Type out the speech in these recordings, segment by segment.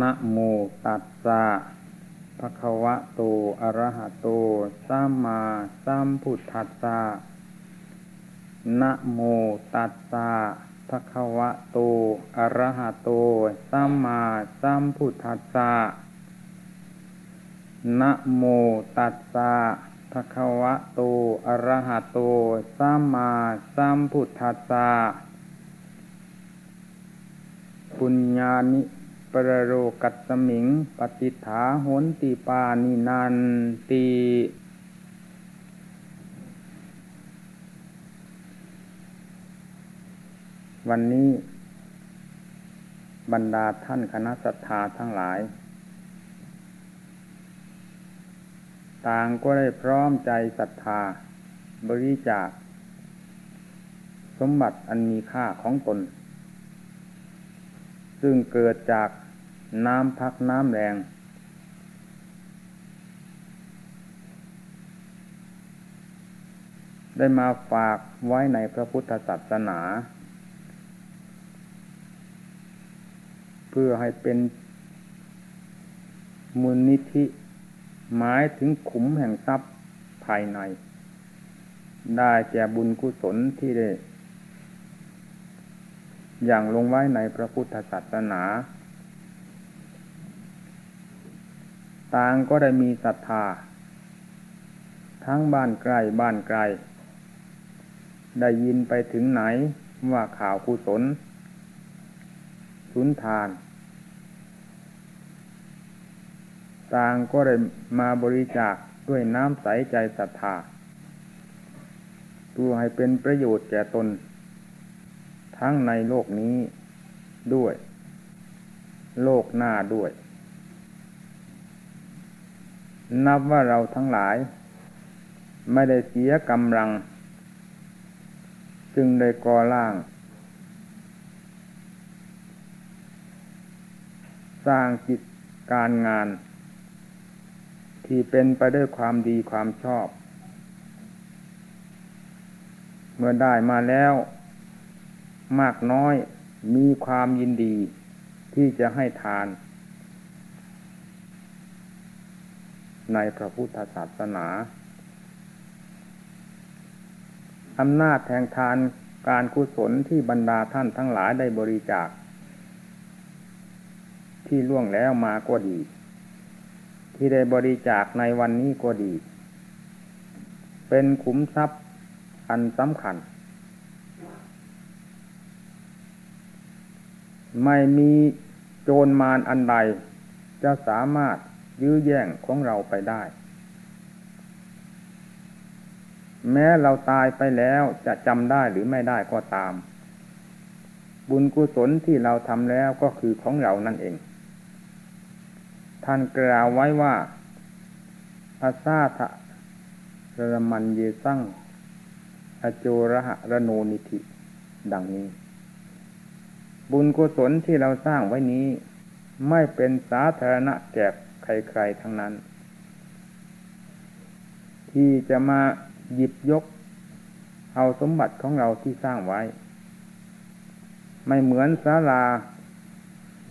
นะโมตัสสะภะคะวะโต อะระหะโต สัมมาสัมพุทธัสสะนะโมตัสสะภะคะวะโต อะระหะโต สัมมาสัมพุทธัสสะนะโมตัสสะภะคะวะโต อะระหะโต สัมมาสัมพุทธัสสะปุญญานิ ปรโรกัตสมิง ปฏิฐาโหนติปานินันติวันนี้ บรรดาท่านคณะศรัทธาทั้งหลาย ต่างก็ได้พร้อมใจศรัทธา บริจาค สมบัติอันมีค่าของตน ซึ่งเกิดจาก น้ำพักน้ำแรง ได้มาฝากไว้ในพระพุทธศาสนา เพื่อให้เป็นมูลนิธิหมายถึงขุมแห่งทรัพย์ภายใน ได้แก่บุญกุศลที่ได้ อย่างลงไว้ในพระพุทธศาสนา ต่างก็ได้มีศรัทธา ทั้งบ้านไกลบ้านไกล ได้ยินไปถึงไหนว่าข่าวกุศลสุนทาน ต่างก็ได้มาบริจาคด้วยน้ำใสใจศรัทธาตัวให้เป็นประโยชน์แก่ตน ทั้งในโลกนี้ด้วย โลกหน้าด้วย นับว่าเราทั้งหลาย ไม่ได้เสียกำลัง จึงได้ก่อร่าง สร้างจิตการงาน ที่เป็นไปด้วยความดีความชอบ เมื่อได้มาแล้ว มากน้อยมีความยินดีที่จะให้ทาน ในพระพุทธศาสนาอำนาจแห่งทานการกุศลที่บรรดาท่านทั้งหลายได้บริจาค ที่ล่วงแล้วมาก็ดี ที่ได้บริจาคในวันนี้ก็ดี เป็นขุมทรัพย์อันสำคัญ ไม่มีโจรมารอันใดจะสามารถ ยื้อแย่งของเราไปได้ แม้เราตายไปแล้วจะจำได้หรือไม่ได้ก็ตาม บุญกุศลที่เราทำแล้วก็คือของเรานั่นเอง ท่านกล่าวไว้ว่าอาซาทะระมันเยสั่งอโจระหะระโนนิธิ ดังนี้ บุญกุศลที่เราสร้างไว้นี้ ไม่เป็นสาธารณะแก่ ใครๆทั้งนั้น ที่จะมาหยิบยก เอาสมบัติของเราที่สร้างไว้ ไม่เหมือนศาลา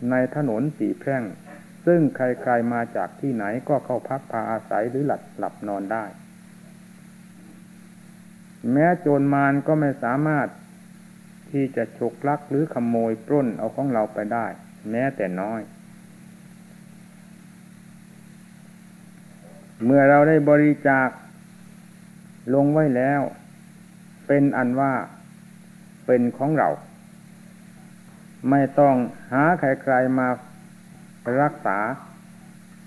ในถนนสีแพร่ง ซึ่งใครๆมาจากที่ไหนก็เข้าพักพาอาศัยหรือหลับหลับนอนได้ แม้โจรมารก็ไม่สามารถที่จะฉกลักหรือขโมยปล้นเอาของเราไปได้ แม้แต่น้อย เมื่อเราได้บริจาค ลงไว้แล้ว เป็นอันว่าเป็นของเรา ไม่ต้องหาใครๆมารักษา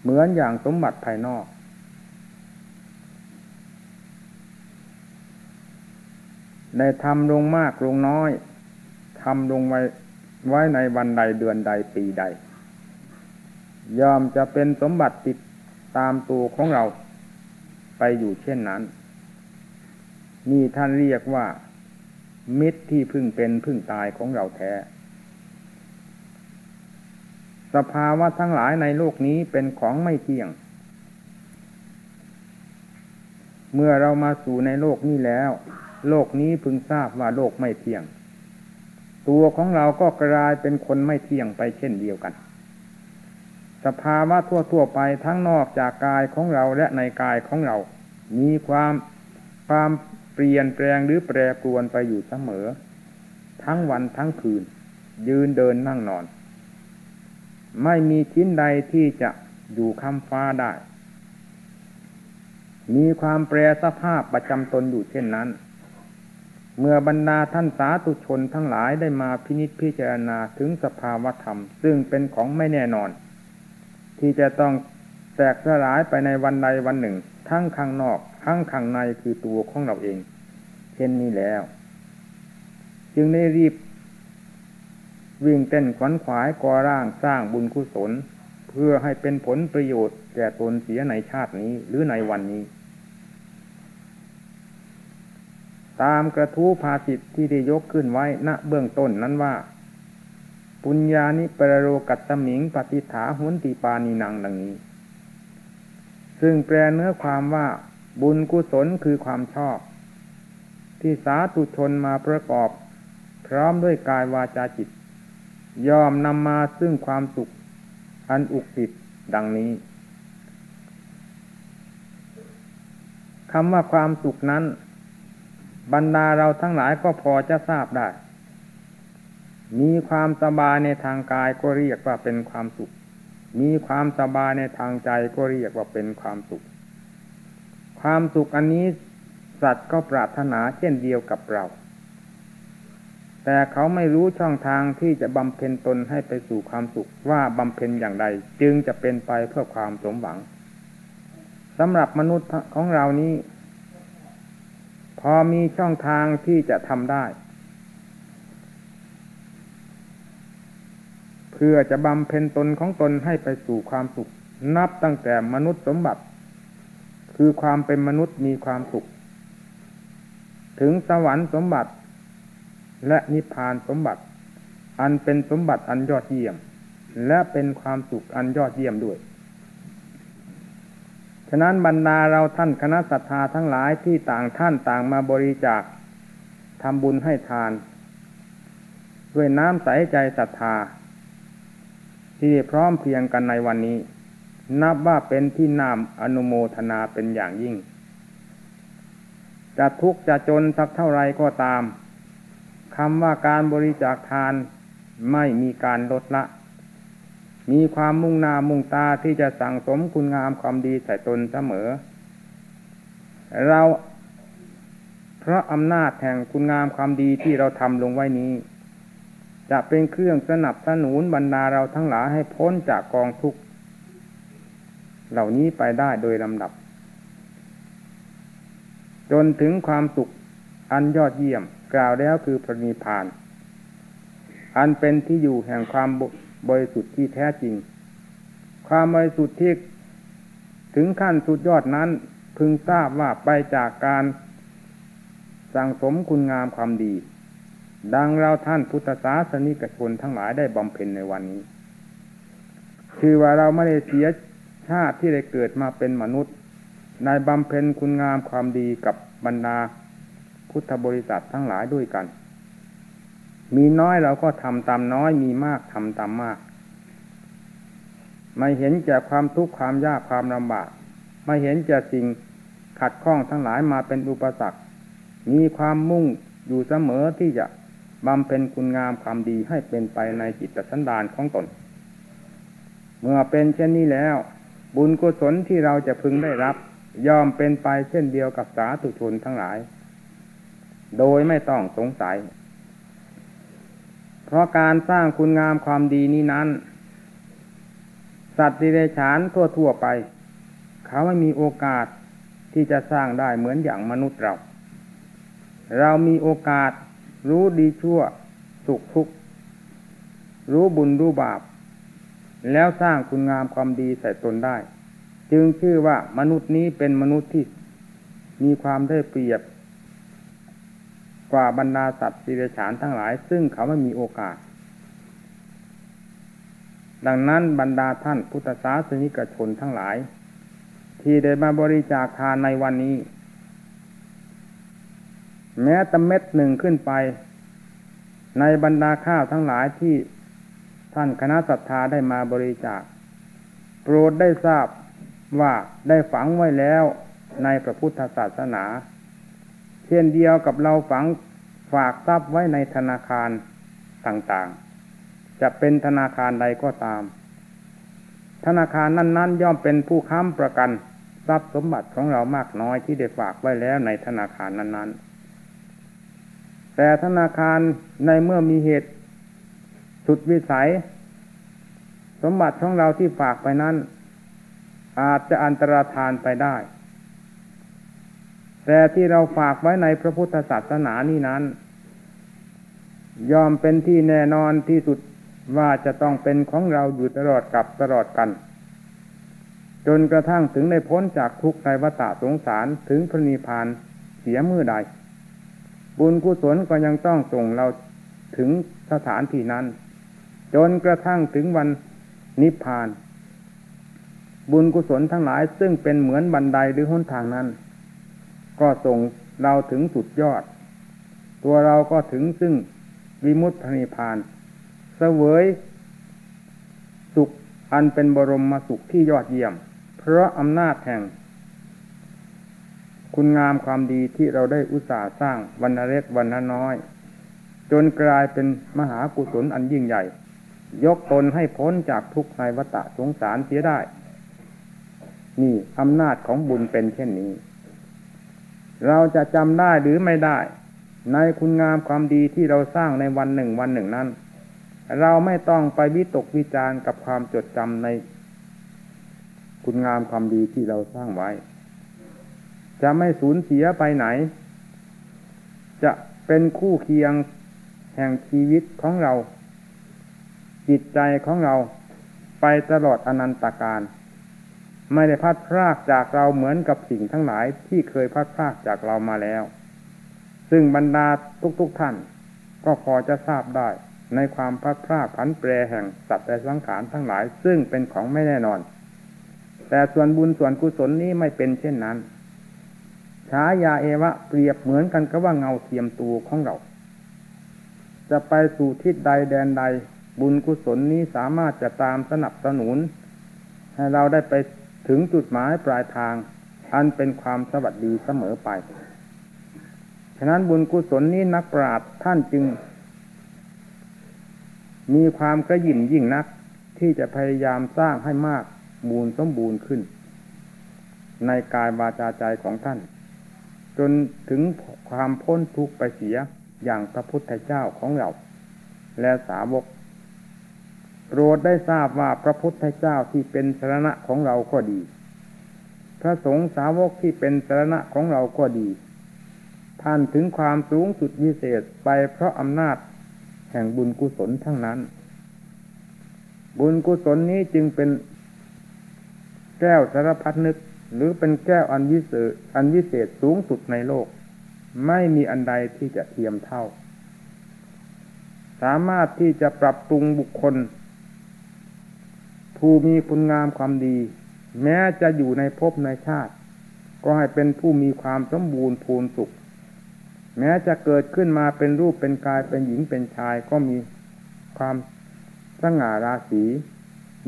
เหมือนอย่างสมบัติภายนอก ได้ทำลงมากลงน้อยทำลงไว้ไว้ในวันใดเดือนใดปีใด ยอมจะเป็นสมบัติติด ตามตัวของเราไปอยู่เช่นนั้น นี่ท่านเรียกว่า มิตรที่พึ่งเป็นพึ่งตายของเราแท้ สภาวะทั้งหลายในโลกนี้เป็นของไม่เที่ยง เมื่อเรามาสู่ในโลกนี้แล้ว โลกนี้พึงทราบว่าโลกไม่เที่ยง ตัวของเราก็กลายเป็นคนไม่เที่ยงไปเช่นเดียวกัน สภาวะทั่วทั่วไปทั้งนอกจากกายของเราและในกายของเรา มีความความเปลี่ยนแปลงหรือแปรปรวนไปอยู่เสมอ ทั้งวันทั้งคืน ยืนเดินนั่งนอน ไม่มีชิ้นใดที่จะอยู่คำฟ้าได้ มีความแปรสภาพประจำตนอยู่เช่นนั้น เมื่อบรรดาท่านสาธุชนทั้งหลายได้มาพินิจพิจารณาถึงสภาวธรรม ซึ่งเป็นของไม่แน่นอน ที่จะต้องแตกสลายไปในวันใดวันหนึ่ง ทั้งข้างนอก ทั้งข้างในคือตัวของเราเอง เช่นนี้แล้ว จึงได้รีบ วิ่งเต้นขวัญขวายก่อร่างสร้างบุญกุศล เพื่อให้เป็นผลประโยชน์แก่ตนเสียในชาตินี้หรือในวันนี้ ตามกระทู้ภาสิทธิ์ที่ได้ยกขึ้นไว้ณเบื้องต้นนั้นว่า ปุญญานิปรโรกัตตมิงปฏิฐาหุนติปานีนังดังนี้ ซึ่งแปลเนื้อความว่าบุญกุศลคือความชอบ ที่สาธุชนมาประกอบ พร้อมด้วยกายวาจาจิต ยอมนำมาซึ่งความสุข อันอุกติดดังนี้คำว่าความสุขนั้น บรรดาเราทั้งหลายก็พอจะทราบได้ มีความสบายในทางกายก็เรียกว่าเป็นความสุข มีความสบายในทางใจก็เรียกว่าเป็นความสุข ความสุขอันนี้สัตว์ก็ปรารถนาเช่นเดียวกับเรา แต่เขาไม่รู้ช่องทางที่จะบำเพ็ญตนให้ไปสู่ความสุขว่าบำเพ็ญอย่างใด จึงจะเป็นไปเพื่อความสมหวังสำหรับมนุษย์ของเรานี้ พอมีช่องทางที่จะทำได้ เพื่อจะบำเพ็ญตนของตนให้ไปสู่ความสุข นับตั้งแต่มนุษย์สมบัติ คือความเป็นมนุษย์มีความสุข ถึงสวรรค์สมบัติ และนิพพานสมบัติ อันเป็นสมบัติอันยอดเยี่ยม และเป็นความสุขอันยอดเยี่ยมด้วย ฉะนั้นบรรดาเราท่านคณะศรัทธาทั้งหลายที่ต่างท่านต่างมาบริจาคทำบุญให้ทาน ด้วยน้ำใสใจศรัทธา ที่พร้อมเพียงกันในวันนี้ นับว่าเป็นที่นามอนุโมทนาเป็นอย่างยิ่ง จะทุกข์จะจนสักเท่าไรก็ตามคำว่าการบริจาคทานไม่มีการลดละ มีความมุ่งหน้ามุ่งตาที่จะสั่งสมคุณงามความดีใส่ตนเสมอ เราเพราะอำนาจแห่งคุณงามความดีที่เราทำลงไว้นี้ จะเป็นเครื่องสนับสนุนบรรดาเราทั้งหลายให้พ้นจากกองทุกข์เหล่านี้ไปได้โดยลำดับ จนถึงความสุขอันยอดเยี่ยมกล่าวแล้วคือพระนิพพาน อันเป็นที่อยู่แห่งความบริสุทธิ์ที่แท้จริง ความบริสุทธิ์ที่ถึงขั้นสุดยอดนั้นพึงทราบว่าไปจากการสั่งสมคุณงามความดี ดังเราท่านพุทธศาสนิกชนทั้งหลายได้บำเพ็ญในวันนี้ คือว่าเราไม่ได้เสียชาติที่ได้เกิดมาเป็นมนุษย์ในบำเพ็ญคุณงามความดีกับบรรดาพุทธบริษัททั้งหลายด้วยกัน มีน้อยเราก็ทำตามน้อยมีมากทำตามมาก ไม่เห็นแก่ความทุกข์ความยากความลำบากไม่เห็นแก่สิ่งขัดข้องทั้งหลายมาเป็นอุปสรรค มีความมุ่งอยู่เสมอที่จะ บำเพ็ญคุณงามความดีให้เป็นไปในจิตสันดานของตน เมื่อเป็นเช่นนี้แล้ว บุญกุศลที่เราจะพึงได้รับ ยอมเป็นไปเช่นเดียวกับสาธุชนทั้งหลาย โดยไม่ต้องสงสัย เพราะการสร้างคุณงามความดีนี้นั้น สัตว์ดิเรกชันทั่วๆไป เขาไม่มีโอกาสที่จะสร้างได้เหมือนอย่างมนุษย์เรา เรามีโอกาส รู้ดีชั่วสุขทุกข์รู้บุญรู้บาป แล้วสร้างคุณงามความดีใส่ตนได้ จึงชื่อว่ามนุษย์นี้เป็นมนุษย์ที่มีความได้เปรียบ กว่าบรรดาสัตว์สิเรฉานทั้งหลาย ซึ่งเขาไม่มีโอกาส ดังนั้นบรรดาท่านพุทธศาสนิกชนทั้งหลาย ที่ได้มาบริจาคทานในวันนี้ แม้ตะเม็ดหนึ่งขึ้นไป ในบรรดาข้าวทั้งหลายที่ท่านคณะศรัทธาได้มาบริจาค โปรดได้ทราบว่าได้ฝังไว้แล้วในพระพุทธศาสนา เช่นเดียวกับเราฝังฝากทรัพย์ไว้ในธนาคารต่างๆ จะเป็นธนาคารใดก็ตาม ธนาคารนั้น ๆ ย่อมเป็นผู้ค้ำประกันทรัพย์สมบัติของเรามากน้อยที่ได้ฝากไว้แล้วในธนาคารนั้น ๆ แต่ธนาคารในเมื่อมีเหตุสุดวิสัย สมบัติของเราที่ฝากไปนั้น อาจจะอันตรธานไปได้ แต่ที่เราฝากไว้ในพระพุทธศาสนานี้นั้น ยอมเป็นที่แน่นอนที่สุดว่าจะต้องเป็นของเราอยู่ตลอดกับตลอดกัน จนกระทั่งถึงได้พ้นจากทุกข์ในวัฏสงสารถึงพระนิพพานเสียมือใด บุญกุศลก็ยังต้องส่งเราถึงสถานที่นั้น จนกระทั่งถึงวันนิพพาน บุญกุศลทั้งหลายซึ่งเป็นเหมือนบันไดหรือหนทางนั้น ก็ส่งเราถึงสุดยอด ตัวเราก็ถึงซึ่งวิมุตตินิพพานเสวยสุขอันเป็นบรมมาสุขที่ยอดเยี่ยม เพราะอำนาจแห่ง คุณงามความดีที่เราได้อุตส่าห์สร้างวันเล็กวันน้อย จนกลายเป็นมหากุศลอันยิ่งใหญ่ ยกตนให้พ้นจากทุกข์ในวัฏสงสารเสียได้ นี่อำนาจของบุญเป็นเช่นนี้ เราจะจำได้หรือไม่ได้ ในคุณงามความดีที่เราสร้างในวันหนึ่งวันหนึ่งนั้น เราไม่ต้องไปวิตกวิจารกับความจดจำใน คุณงามความดีที่เราสร้างไว้ จะไม่สูญเสียไปไหน จะเป็นคู่เคียงแห่งชีวิตของเรา จิตใจของเราไปตลอดอนันตการ ไม่ได้พัดพรากจากเราเหมือนกับสิ่งทั้งหลายที่เคยพัดพรากจากเรามาแล้ว ซึ่งบรรดาทุกๆทท่าน ก็พอจะทราบได้ในความพัดพรากผันแปรแห่งสัตว์และสังขารทั้งหลายซึ่งเป็นของไม่แน่นอน แต่ส่วนบุญส่วนกุศลนี้ไม่เป็นเช่นนั้น ฉายาเอวะเปรียบเหมือนกันกับว่าเงาเทียมตัวของเรา จะไปสู่ทิศใดแดนใด บุญกุศลนี้สามารถจะตามสนับสนุน ให้เราได้ไปถึงจุดหมายปลายทาง อันเป็นความสวัสดีเสมอไป ฉะนั้นบุญกุศลนี้นักปราชญ์ท่านจึง มีความกระยิ่มยิ่งนักที่จะพยายามสร้างให้มากบูรสมบูรณ์ขึ้น ในกายวาจาใจของท่าน จนถึงความพ้นทุกข์ไปเสียอย่างพระพุทธเจ้าของเรา และสาวกโปรดได้ทราบว่าพระพุทธเจ้าที่เป็นสรณะของเราก็ดี พระสงฆ์สาวกที่เป็นสรณะของเราก็ดี ท่านถึงความสูงสุดวิเศษไปเพราะอำนาจแห่งบุญกุศลทั้งนั้น บุญกุศลนี้จึงเป็นแก้วสารพัดนึก หรือเป็นแก้วอันวิเศษอันวิเศษสูงสุดในโลก ไม่มีอันใดที่จะเทียมเท่า สามารถที่จะปรับปรุงบุคคล ผู้มีคุณงามความดี แม้จะอยู่ในภพในชาติ ก็ให้เป็นผู้มีความสมบูรณ์พูนสุข แม้จะเกิดขึ้นมาเป็นรูปเป็นกายเป็นหญิงเป็นชายก็มีความสง่าราศี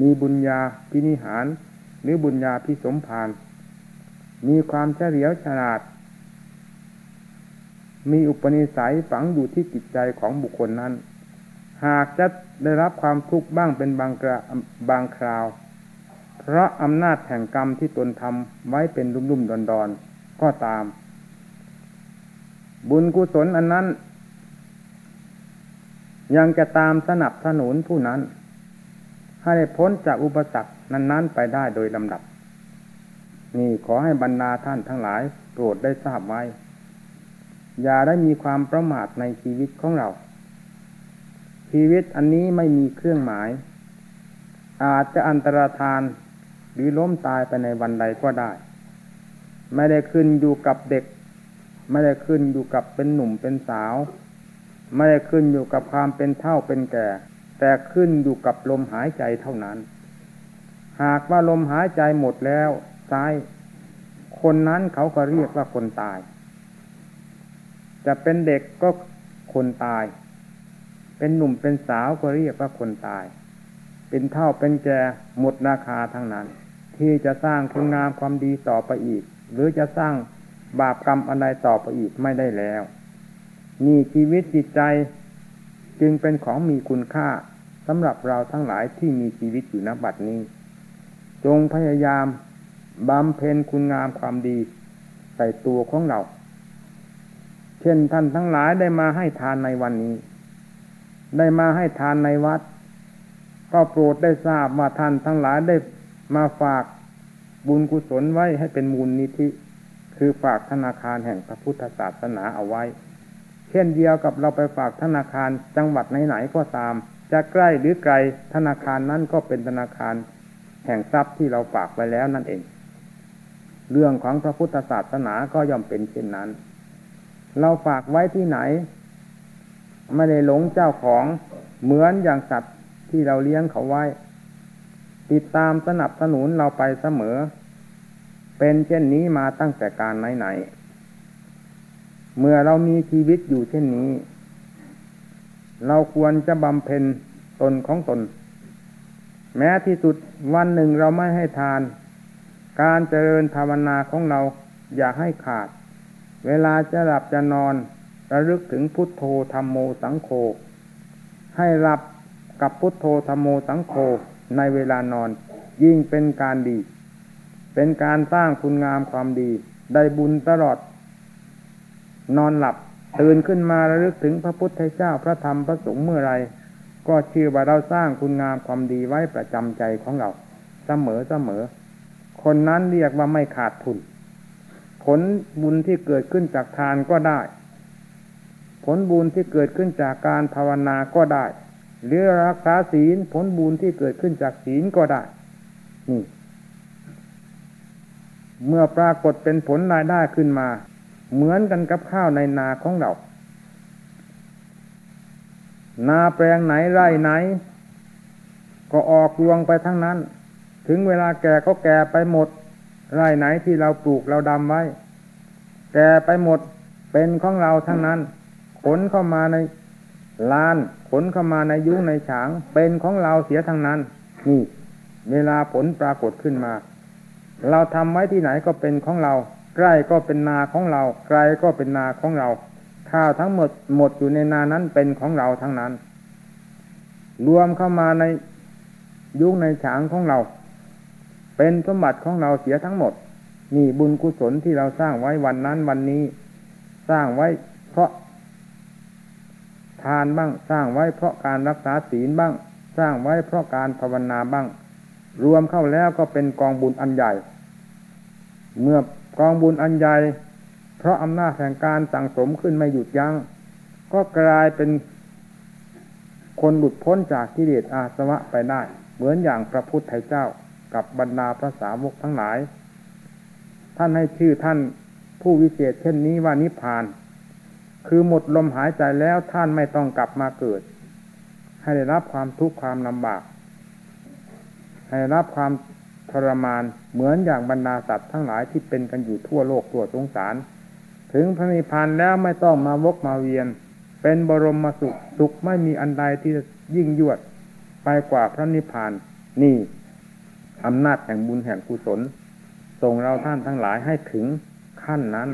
มีบุญญาพินิหาร หรือบุญญาพิสมภาร มีความเฉลียวฉลาด มีอุปนิสัยฝังอยู่ที่จิตใจของบุคคลนั้น หากจะได้รับความทุกข์บ้างเป็นบางกระบางคราว เพราะอำนาจแห่งกรรมที่ตนทำไว้เป็นรุ่มๆดอนๆ ก็ตาม บุญกุศลอันนั้น ยังจะตามสนับสนุนผู้นั้น ให้พ้นจากอุปสรรคนั้นๆไปได้โดยลำดับ นี่ขอให้บรรดาท่านทั้งหลายโปรดได้ทราบไว้ อย่าได้มีความประมาทในชีวิตของเรา ชีวิตอันนี้ไม่มีเครื่องหมาย อาจจะอันตรธานหรือล้มตายไปในวันใดก็ได้ ไม่ได้ขึ้นอยู่กับเด็ก ไม่ได้ขึ้นอยู่กับเป็นหนุ่มเป็นสาว ไม่ได้ขึ้นอยู่กับความเป็นเท่าเป็นแก่ แต่ขึ้นอยู่กับลมหายใจเท่านั้น หากว่าลมหายใจหมดแล้ว ตาย คนนั้นเขาก็เรียกว่าคนตาย จะเป็นเด็กก็คนตาย เป็นหนุ่มเป็นสาวก็เรียกว่าคนตาย เป็นเท่าเป็นแก่หมดราคาทั้งนั้น ที่จะสร้างคุณงามความดีต่อไปอีก หรือจะสร้างบาปกรรมอะไรต่อไปอีกไม่ได้แล้ว นี่ชีวิตจิตใจจึงเป็นของมีคุณค่าสำหรับเราทั้งหลายที่มีชีวิตอยู่ณบัดนี้ จงพยายาม บำเพ็ญคุณงามความดีใส่ตัวของเรา เช่นท่านทั้งหลายได้มาให้ทานในวันนี้ ได้มาให้ทานในวัด ก็โปรดได้ทราบว่าท่านทั้งหลายได้มาฝากบุญกุศลไว้ให้เป็นมูลนิธิ คือฝากธนาคารแห่งพระพุทธศาสนาเอาไว้ เช่นเดียวกับเราไปฝากธนาคารจังหวัดไหนๆก็ตาม จะใกล้หรือไกลธนาคารนั้นก็เป็นธนาคารแห่งทรัพย์ที่เราฝากไว้แล้วนั่นเอง เรื่องของพระพุทธศาสนาก็ย่อมเป็นเช่นนั้น เราฝากไว้ที่ไหน ไม่ได้หลงเจ้าของเหมือนอย่างสัตว์ที่เราเลี้ยงเขาไว้ ติดตามสนับสนุนเราไปเสมอ เป็นเช่นนี้มาตั้งแต่การไหนๆเมื่อเรามีชีวิตอยู่เช่นนี้ เราควรจะบำเพ็ญตนของตน แม้ที่สุดวันหนึ่งเราไม่ให้ทาน การเจริญภาวนาของเราอย่าให้ขาด เวลาจะหลับจะนอนระลึกถึงพุทโธธรรมโมสังโฆให้หลับกับพุทโธธรรมโมสังโฆในเวลานอนยิ่งเป็นการดี เป็นการสร้างคุณงามความดี ได้บุญตลอด นอนหลับตื่นขึ้นมาระลึกถึงพระพุทธเจ้าพระธรรมพระสงฆ์เมื่อไร ก็ชื่อว่าเราสร้างคุณงามความดีไว้ประจำใจของเรา เสมอเสมอ คนนั้นเรียกว่าไม่ขาดทุน ผลบุญที่เกิดขึ้นจากทานก็ได้ ผลบุญที่เกิดขึ้นจากการภาวนาก็ได้ หรือรักษาศีลผลบุญที่เกิดขึ้นจากศีลก็ได้ นี่ เมื่อปรากฏเป็นผลรายได้ขึ้นมา เหมือนกันกับข้าวในนาของเรา นาแปลงไหนไร่ไหน ก็ออกรวงไปทั้งนั้น ถึงเวลาแก่ก็แก่ไปหมดไร่ไหนที่เราปลูกเราดำไว้ แก่ไปหมดเป็นของเราทั้งนั้น ขนเข้ามาในลาน ขนเข้ามาในยุ้งในฉาง เป็นของเราเสียทั้งนั้น นี่ เวลาผลปรากฏขึ้นมา เราทำไว้ที่ไหนก็เป็นของเรา ใกล้ก็เป็นนาของเรา ไกลก็เป็นนาของเรา ข้าวทั้งหมดหมดอยู่ในนานั้นเป็นของเราทั้งนั้น รวมเข้ามาในยุ้งในฉางของเรา เป็นสมบัติของเราเสียทั้งหมด นี่บุญกุศลที่เราสร้างไว้วันนั้นวันนี้ สร้างไว้เพราะ ทานบ้างสร้างไว้เพราะการรักษาศีลบ้าง สร้างไว้เพราะการภาวนาบ้าง รวมเข้าแล้วก็เป็นกองบุญอันใหญ่ เมื่อกองบุญอันใหญ่ เพราะอำนาจแห่งการสั่งสมขึ้นไม่หยุดยัง้งก็กลายเป็นคนหลุดพ้นจากกิเลสอาสวะไปได้ เหมือนอย่างพระพุทธเจ้า กับบรรดาพระสาวกทั้งหลาย ท่านให้ชื่อท่านผู้วิเศษเช่นนี้ว่านิพพาน คือหมดลมหายใจแล้วท่านไม่ต้องกลับมาเกิด ให้ได้รับความทุกข์ความลำบาก ให้รับความทรมานเหมือนอย่างบรรดาสัตว์ทั้งหลายที่เป็นกันอยู่ทั่วโลกทั่วสงสาร ถึงพระนิพพานแล้วไม่ต้องมาวกมาเวียน เป็นบรมสุขสุขไม่มีอันใดที่ยิ่งยวดไปกว่าพระนิพพานนี่ อำนาจแห่งบุญแห่งกุศลส่งเราท่านทั้งหลายให้ถึงขั้นนั้น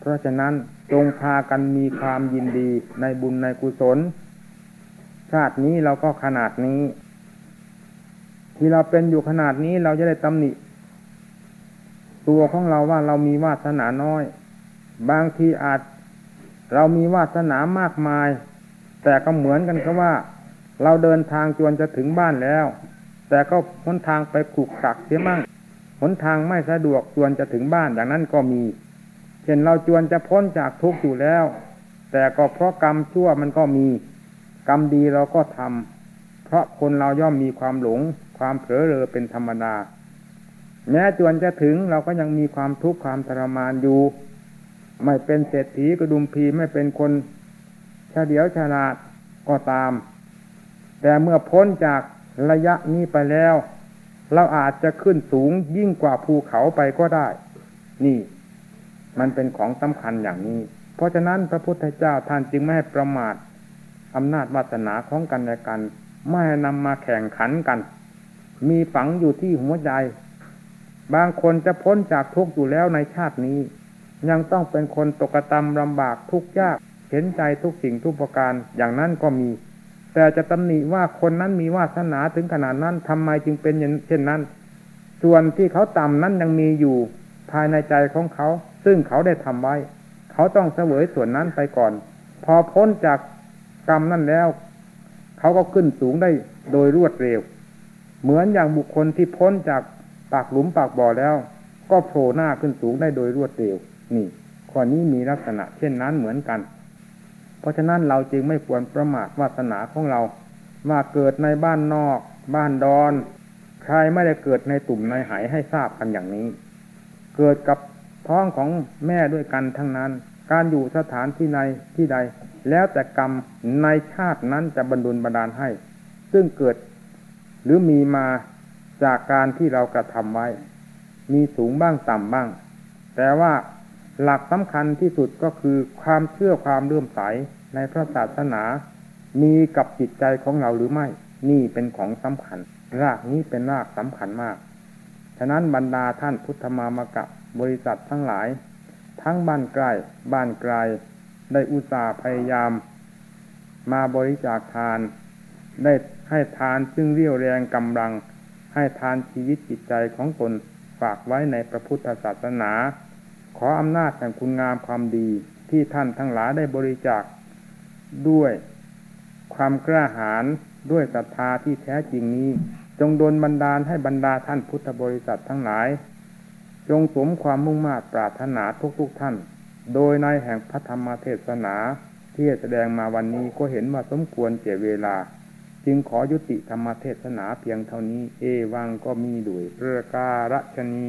เพราะฉะนั้นจงพากันมีความยินดีในบุญในกุศล ชาตินี้เราก็ขนาดนี้ ที่เราเป็นอยู่ขนาดนี้เราจะได้ตำหนิ ตัวของเราว่าเรามีวาสนาน้อย บางทีอาจเรามีวาสนามากมาย แต่ก็เหมือนกันก็ว่า เราเดินทางจวนจะถึงบ้านแล้ว แต่ก็หนทางไปขลุกขักเสียมั่งหนทางไม่สะดวกจวนจะถึงบ้านอย่างนั้นก็มี เช่นเราจวนจะพ้นจากทุกข์อยู่แล้ว แต่ก็เพราะกรรมชั่วมันก็มี กรรมดีเราก็ทำเพราะคนเราย่อมมีความหลง ความเผลอเรอเป็นธรรมดา แม้จวนจะถึงเราก็ยังมีความทุกข์ความทรมานอยู่ ไม่เป็นเศรษฐีกระดุมพีไม่เป็นคนเฉลียวฉลาดก็ตาม แต่เมื่อพ้นจาก ระยะนี้ไปแล้ว เราอาจจะขึ้นสูงยิ่งกว่าภูเขาไปก็ได้ นี่ มันเป็นของสำคัญอย่างนี้ เพราะฉะนั้นพระพุทธเจ้าท่านจึงไม่ให้ประมาทอำนาจวาสนาของกันและกัน ไม่ให้นำมาแข่งขันกัน มีฝังอยู่ที่หัวใจ บางคนจะพ้นจากทุกข์อยู่แล้วในชาตินี้ ยังต้องเป็นคนตกตำลำบากทุกข์ยากเห็นใจทุกสิ่งทุกประการอย่างนั้นก็มี แต่จะตำหนิว่าคนนั้นมีวาสนาถึงขนาดนั้นทำไมจึงเป็นเช่นนั้น ส่วนที่เขาต่ำนั้นยังมีอยู่ภายในใจของเขา ซึ่งเขาได้ทำไว้ เขาต้องเสวยส่วนนั้นไปก่อน พอพ้นจากกรรมนั่นแล้ว เขาก็ขึ้นสูงได้โดยรวดเร็ว เหมือนอย่างบุคคลที่พ้นจากปากหลุมปากบ่อแล้ว ก็โผล่หน้าขึ้นสูงได้โดยรวดเร็ว นี่ข้อนี้มีลักษณะเช่นนั้นเหมือนกัน เพราะฉะนั้นเราจึงไม่ควรประมาทวาสนาของเราว่าเกิดในบ้านนอก บ้านดอน ใครไม่ได้เกิดในตุ่มในหายให้ทราบกันอย่างนี้ เกิดกับท้องของแม่ด้วยกันทั้งนั้น การอยู่สถานที่ในที่ใด แล้วแต่กรรมในชาตินั้นจะบรรดุบันดาลให้ ซึ่งเกิดหรือมีมาจากการที่เรากระทำไว้ มีสูงบ้างต่ำบ้าง แต่ว่า หลักสำคัญที่สุดก็คือความเชื่อความเลื่อมใสในพระศาสนา มีกับจิตใจของเราหรือไม่ นี่เป็นของสำคัญ รากนี้เป็นรากสำคัญมาก ฉะนั้นบรรดาท่านพุทธมามกะบริษัททั้งหลาย ทั้งบ้านใกล้บ้านไกลได้อุตส่าห์พยายาม มาบริจาคทาน ได้ให้ทานซึ่งเรี่ยวแรงกำลัง ให้ทานชีวิตจิตใจของตนฝากไว้ในพระพุทธศาสนา ขออำนาจแห่งคุณงามความดีที่ท่านทั้งหลายได้บริจาคด้วยความกล้าหาญด้วยศรัทธาที่แท้จริงนี้ จงโดนบันดาลให้บรรดาท่านพุทธบริษัททั้งหลาย จงสมความมุ่งมา่ปรารถนาทุกๆทท่าน โดยในแห่งพระธรรมเทศนาที่แสดงมาวันนี้ก็เห็นว่าสมควรเจเวลา จึงขอยุติธรรมเทศนาเพียงเท่านี้ เอวังก็มีด้วยเพื่อการชนี